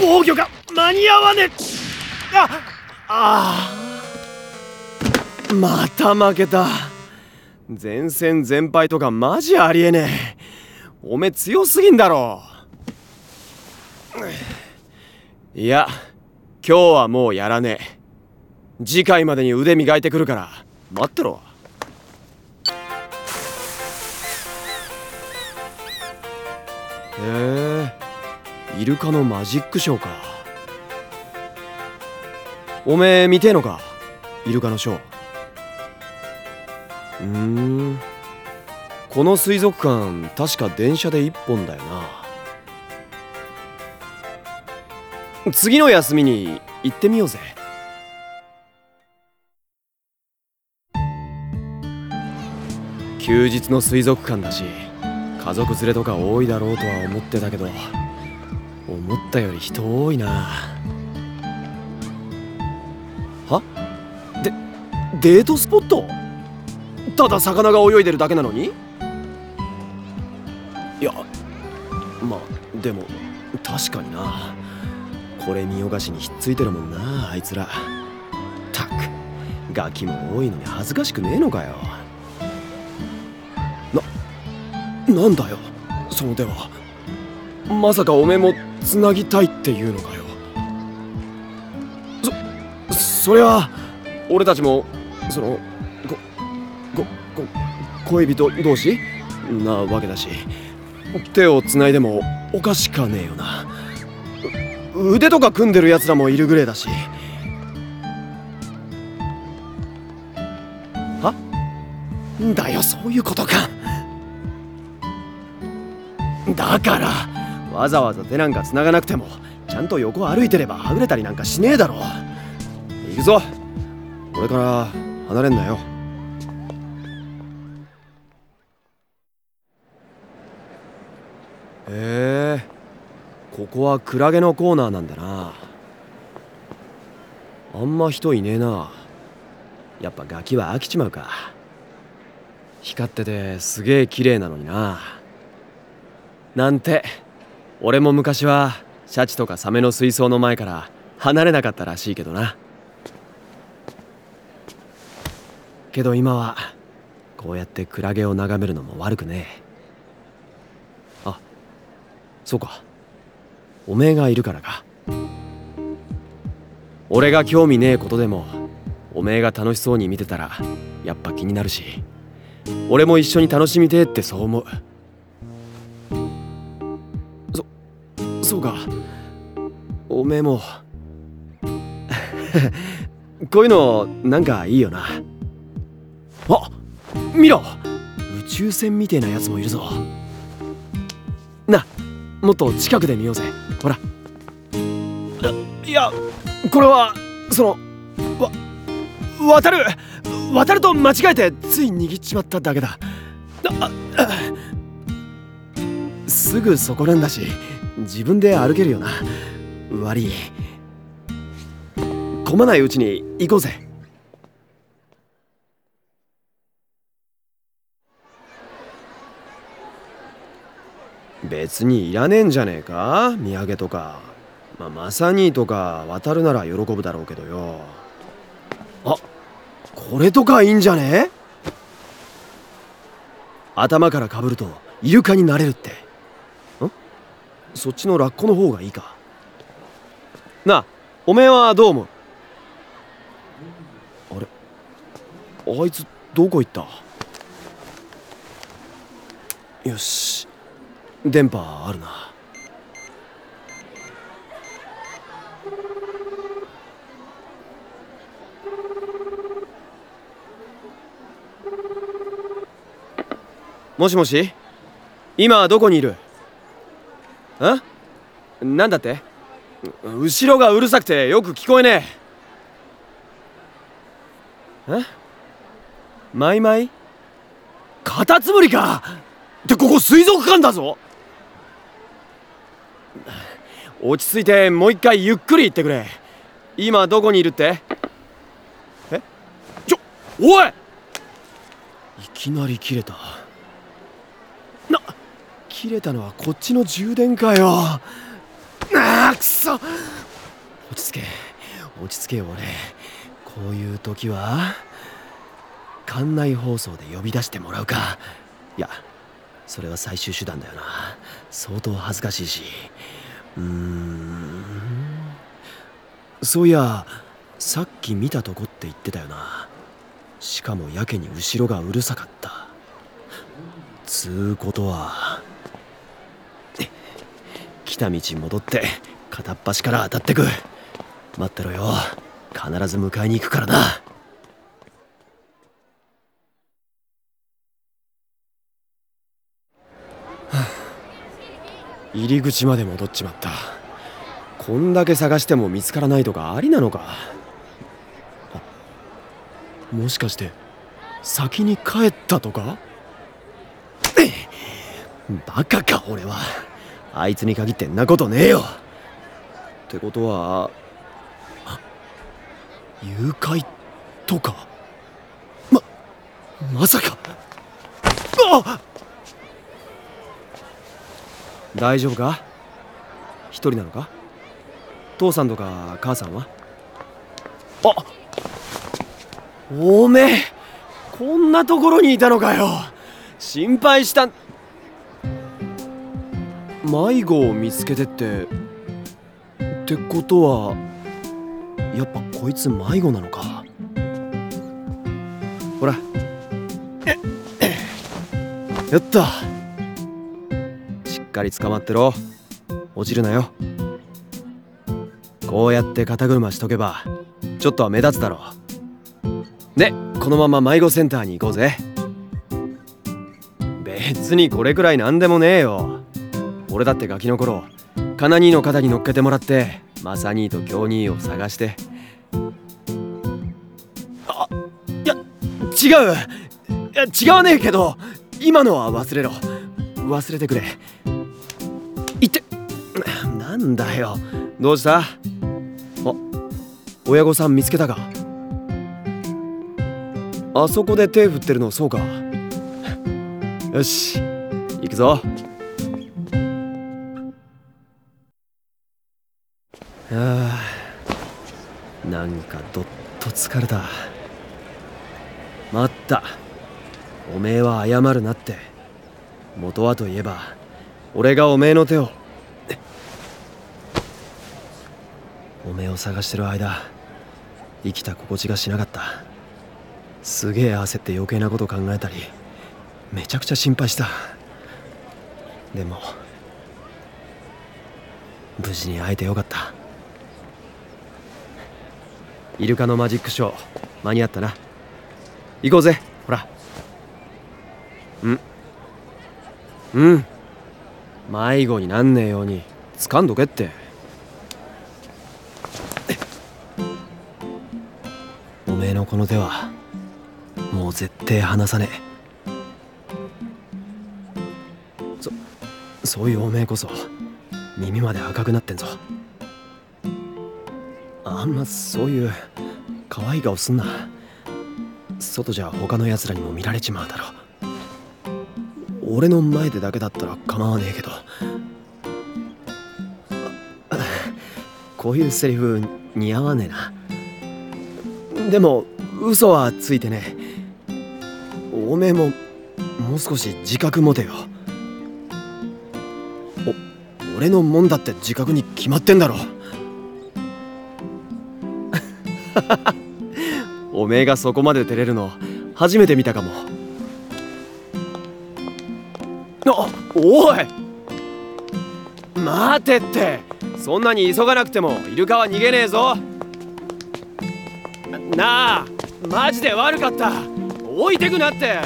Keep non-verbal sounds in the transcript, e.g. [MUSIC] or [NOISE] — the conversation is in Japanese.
防御が間に合わねえ。ああまた負けた。前線全敗とかマジありえねえ。おめえ強すぎんだろ。いや今日はもうやらねえ。次回までに腕磨いてくるから待ってろ。へえ。イルカのマジックショーか。おめえ見てえのか？イルカのショー。うーん。この水族館確か電車で1本だよな。次の休みに行ってみようぜ。休日の水族館だし家族連れとか多いだろうとは思ってたけど。思ったより人多いな。は？でデートスポット？ただ魚が泳いでるだけなのに？いやまあでも確かにな。これ見よがしにひっついてるもんなあいつら。たくガキも多いのに恥ずかしくねえのかよ。ななんだよ。その手は。まさかおめもつなぎたいっていうのかよ。そそりゃ俺たちもそのこここ恋人同士なわけだし手をつないでもおかしかねえよな。腕とか組んでるやつらもいるぐれえだし。は？だよそういうことか。だからわざわざ手なんか繋がなくてもちゃんと横歩いてればはぐれたりなんかしねえだろ。行くぞ。これから離れんなよ。へえここはクラゲのコーナーなんだな。あんま人いねえな。やっぱガキは飽きちまうか。光っててすげえ綺麗なのにな。なんて。俺も昔はシャチとかサメの水槽の前から離れなかったらしいけどな。けど今はこうやってクラゲを眺めるのも悪くねえ。あそうか。おめえがいるからか。俺が興味ねえことでもおめえが楽しそうに見てたらやっぱ気になるし。俺も一緒に楽しみてえってそう思う。そうか。おめえも。[LAUGHS] こういうのなんかいいよな。あ見ろ。宇宙船みてえなやつもいるぞ。なもっと近くで見ようぜ。ほら。いやこれはそのわ渡る。渡ると間違えてつい握っちまっただけだ。すぐそこなんだし。自分で歩けるよな。悪い。混まないうちに行こうぜ。別にいらねえんじゃねえか？土産とか。まあマサニーとか渡るなら喜ぶだろうけどよ。あこれとかいいんじゃね？え頭からかぶるとイルカになれるって。そっちのラッコの方がいいか。なあおめえはどう思う？あれ？あいつどこ行った？よし。電波あるな。もしもし？今どこにいる？ん？なんだって？後ろがうるさくてよく聞こえねえ。えマイマイ？カタツムリか？ってここ水族館だぞ。落ち着いてもう一回ゆっくり言ってくれ。今どこにいるって？え？ちょおい！いきなり切れた。切れたのはこっちの充電かよ。あくそ。落ち着け。落ち着けよ俺。こういう時は館内放送で呼び出してもらうか。いやそれは最終手段だよな。相当恥ずかしいし。うーん。そういやさっき見たとこって言ってたよな。しかもやけに後ろがうるさかった。つうことはた道戻って片っ端から当たってく。待ってろよ。必ず迎えに行くからな。[SIGHS] 入り口まで戻っちまった。こんだけ探しても見つからないとかありなのか。もしかして先に帰ったとか？[COUGHS] バカか俺は。あいつに限ってんなことねえよ。ってことは誘拐とか？ままさか。あ大丈夫か？一人なのか？父さんとか母さんは？あおめえこんなところにいたのかよ。心配した迷子を見つけてって。ってことはやっぱこいつ迷子なのか。ほら。[COUGHS] やった。しっかり捕まってろ。落ちるなよ。こうやって肩車しとけばちょっとは目立つだろでこのまま迷子センターに行こうぜ。別にこれくらいなんでもねえよ。俺だってガキの頃カナ兄の肩に乗っけてもらってマサ兄と京兄を探して。あいや違う。いや違わねえけど今のは忘れろ。忘れてくれ。言ってなんだよ。どうした？あ親御さん見つけたか？あそこで手振ってるのそうか。よし行くぞ。かどっと疲れた。待った。おめえは謝るなって。元はといえば俺がおめえの手を。おめえを探してる間生きた心地がしなかった。すげえ焦って余計なこと考えたりめちゃくちゃ心配した。でも無事に会えてよかった。イルカのマジックショー。間に合ったな。行こうぜ。ほら。うん。うん。迷子になんねえように。掴んどけって。おめえのこの手はもう絶対離さねえ。そそういうおめえこそ耳まで赤くなってんぞ。あんまそういう可愛い顔すんな。外じゃ他の奴らにも見られちまうだろ俺の前でだけだったら構わねえけど。こういうセリフ似合わねえな。でも嘘はついてねおめえももう少し自覚持てよ。お俺のもんだって自覚に決まってんだろ [LAUGHS] おめえがそこまで照れるの初めて見たかも。あおい！待てって！そんなに急がなくてもイルカは逃げねえぞ。なあマジで悪かった。置いてくなって！